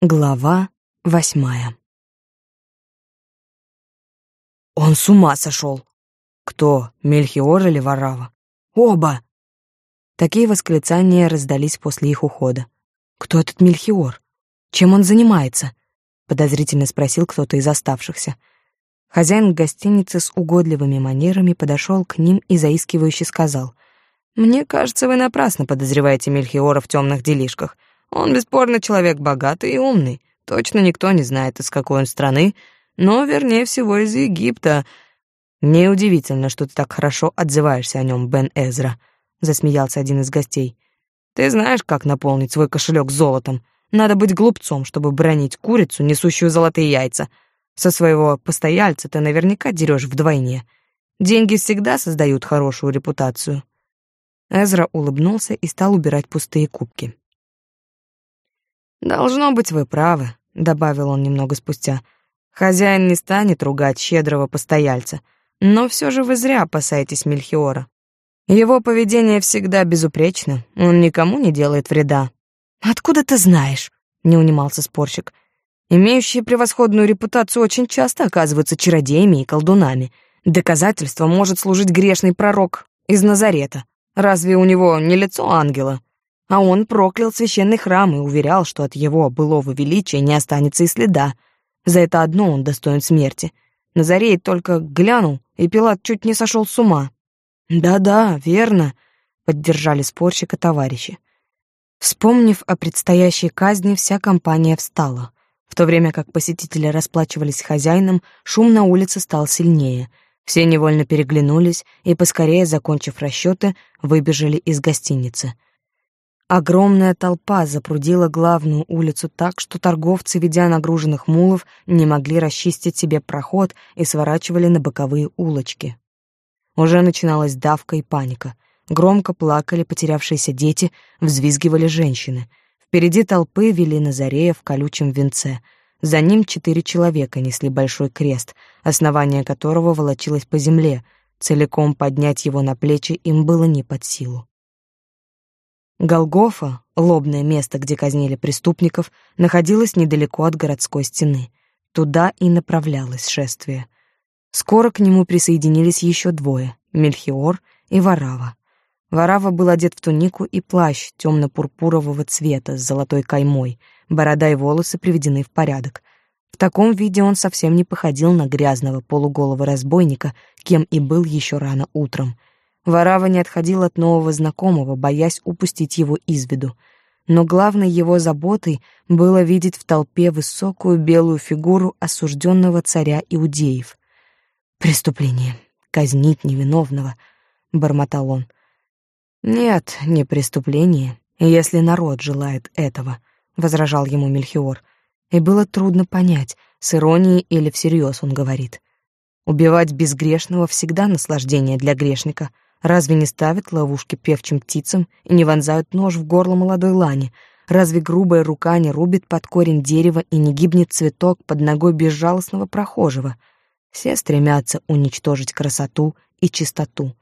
Глава восьмая Он с ума сошел. Кто, Мельхиор или Варава? Оба! Такие восклицания раздались после их ухода. Кто этот Мельхиор? Чем он занимается? Подозрительно спросил кто-то из оставшихся. Хозяин гостиницы с угодливыми манерами подошел к ним и заискивающе сказал. «Мне кажется, вы напрасно подозреваете Мельхиора в темных делишках. Он бесспорно человек богатый и умный. Точно никто не знает, из какой он страны, но, вернее всего, из Египта. Неудивительно, что ты так хорошо отзываешься о нем, Бен Эзра, засмеялся один из гостей. Ты знаешь, как наполнить свой кошелек золотом? Надо быть глупцом, чтобы бронить курицу, несущую золотые яйца. Со своего постояльца ты наверняка дерешь вдвойне. Деньги всегда создают хорошую репутацию. Эзра улыбнулся и стал убирать пустые кубки. «Должно быть, вы правы», — добавил он немного спустя. «Хозяин не станет ругать щедрого постояльца, но все же вы зря опасаетесь Мельхиора. Его поведение всегда безупречно, он никому не делает вреда». «Откуда ты знаешь?» — не унимался спорщик. «Имеющие превосходную репутацию очень часто оказываются чародеями и колдунами. Доказательством может служить грешный пророк из Назарета. Разве у него не лицо ангела?» А он проклял священный храм и уверял, что от его былого величия не останется и следа. За это одно он достоин смерти. Назарей только глянул, и Пилат чуть не сошел с ума. «Да-да, верно», — поддержали спорщика товарищи. Вспомнив о предстоящей казни, вся компания встала. В то время как посетители расплачивались хозяином, шум на улице стал сильнее. Все невольно переглянулись и, поскорее закончив расчеты, выбежали из гостиницы — Огромная толпа запрудила главную улицу так, что торговцы, ведя нагруженных мулов, не могли расчистить себе проход и сворачивали на боковые улочки. Уже начиналась давка и паника. Громко плакали потерявшиеся дети, взвизгивали женщины. Впереди толпы вели Назарея в колючем венце. За ним четыре человека несли большой крест, основание которого волочилось по земле. Целиком поднять его на плечи им было не под силу. Голгофа, лобное место, где казнили преступников, находилось недалеко от городской стены. Туда и направлялось шествие. Скоро к нему присоединились еще двое — Мельхиор и Варава. Варава был одет в тунику и плащ темно-пурпурового цвета с золотой каймой, борода и волосы приведены в порядок. В таком виде он совсем не походил на грязного полуголого разбойника, кем и был еще рано утром — Варава не отходил от нового знакомого, боясь упустить его из виду. Но главной его заботой было видеть в толпе высокую белую фигуру осужденного царя иудеев. «Преступление. Казнить невиновного», — бормотал он. «Нет, не преступление, если народ желает этого», — возражал ему Мельхиор. И было трудно понять, с иронией или всерьез он говорит. «Убивать безгрешного всегда наслаждение для грешника», — Разве не ставят ловушки певчим птицам и не вонзают нож в горло молодой лани? Разве грубая рука не рубит под корень дерева и не гибнет цветок под ногой безжалостного прохожего? Все стремятся уничтожить красоту и чистоту.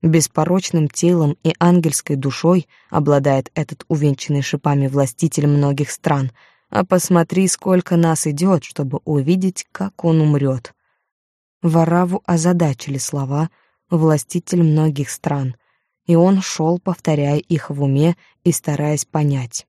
Беспорочным телом и ангельской душой обладает этот увенчанный шипами властитель многих стран. А посмотри, сколько нас идет, чтобы увидеть, как он умрет. Вараву озадачили слова — властитель многих стран, и он шел, повторяя их в уме и стараясь понять.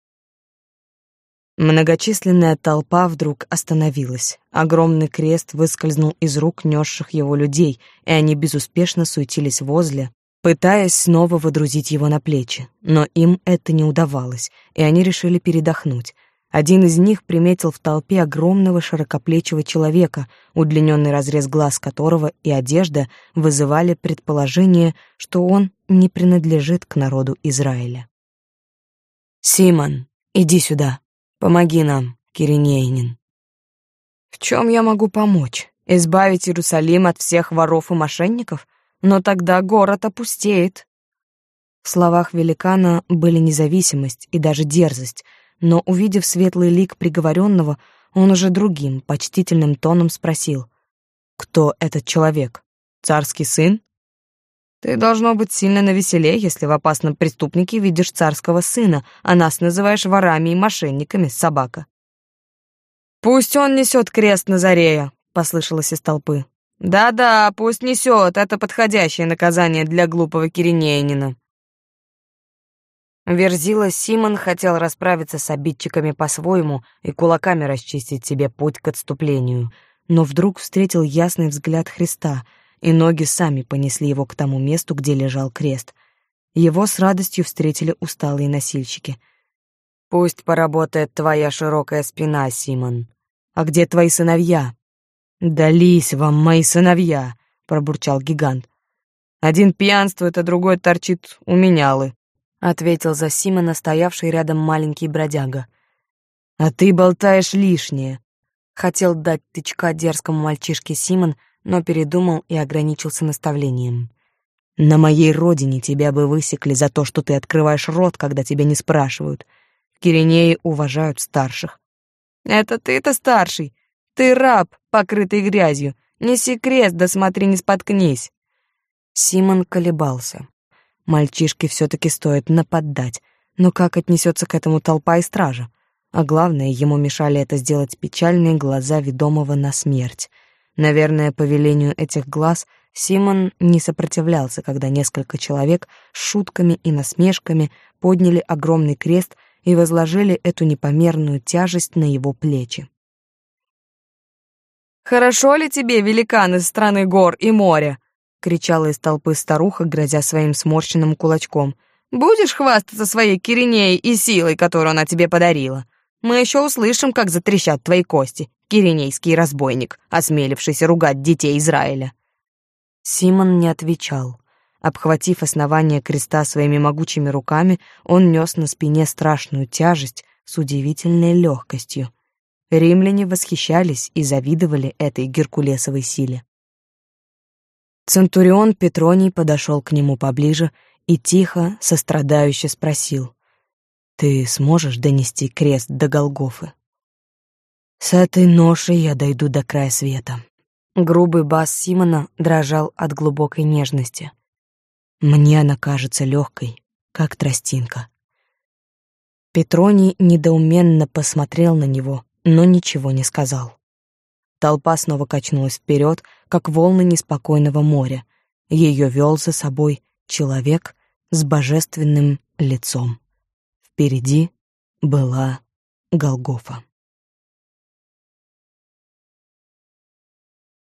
Многочисленная толпа вдруг остановилась. Огромный крест выскользнул из рук несших его людей, и они безуспешно суетились возле, пытаясь снова водрузить его на плечи. Но им это не удавалось, и они решили передохнуть — один из них приметил в толпе огромного широкоплечего человека, удлиненный разрез глаз которого и одежда вызывали предположение, что он не принадлежит к народу Израиля. «Симон, иди сюда. Помоги нам, Киринейнин». «В чем я могу помочь? Избавить Иерусалим от всех воров и мошенников? Но тогда город опустеет». В словах великана были независимость и даже дерзость — но, увидев светлый лик приговоренного, он уже другим, почтительным тоном спросил. «Кто этот человек? Царский сын?» «Ты должно быть сильно навеселее, если в опасном преступнике видишь царского сына, а нас называешь ворами и мошенниками, собака». «Пусть он несет крест Назарея», — послышалось из толпы. «Да-да, пусть несет, это подходящее наказание для глупого Киринеянина». Верзила Симон хотел расправиться с обидчиками по-своему и кулаками расчистить себе путь к отступлению, но вдруг встретил ясный взгляд Христа, и ноги сами понесли его к тому месту, где лежал крест. Его с радостью встретили усталые носильщики. «Пусть поработает твоя широкая спина, Симон. А где твои сыновья?» «Дались вам мои сыновья!» — пробурчал гигант. «Один пьянствует, а другой торчит у менялы», — ответил за Симона стоявший рядом маленький бродяга. «А ты болтаешь лишнее!» Хотел дать тычка дерзкому мальчишке Симон, но передумал и ограничился наставлением. «На моей родине тебя бы высекли за то, что ты открываешь рот, когда тебя не спрашивают. В Киренее уважают старших». «Это ты-то старший. Ты раб, покрытый грязью. Неси крест, да смотри, не споткнись». Симон колебался. Мальчишке все-таки стоит нападать, но как отнесется к этому толпа и стража? А главное, ему мешали это сделать печальные глаза ведомого на смерть. Наверное, по велению этих глаз Симон не сопротивлялся, когда несколько человек с шутками и насмешками подняли огромный крест и возложили эту непомерную тяжесть на его плечи. «Хорошо ли тебе, великан из страны гор и моря?» — кричала из толпы старуха, грозя своим сморщенным кулачком. «Будешь хвастаться своей Киринеей и силой, которую она тебе подарила? Мы еще услышим, как затрещат твои кости, киринейский разбойник, осмелившийся ругать детей Израиля». Симон не отвечал. Обхватив основание креста своими могучими руками, он нес на спине страшную тяжесть с удивительной легкостью. Римляне восхищались и завидовали этой геркулесовой силе. Центурион Петроний подошел к нему поближе и тихо, сострадающе спросил. «Ты сможешь донести крест до Голгофы?» «С этой ношей я дойду до края света». Грубый бас Симона дрожал от глубокой нежности. Мне она кажется легкой, как тростинка. Петроний недоуменно посмотрел на него, но ничего не сказал. Толпа снова качнулась вперед, как волны неспокойного моря. Ее вел за собой человек с божественным лицом. Впереди была Голгофа.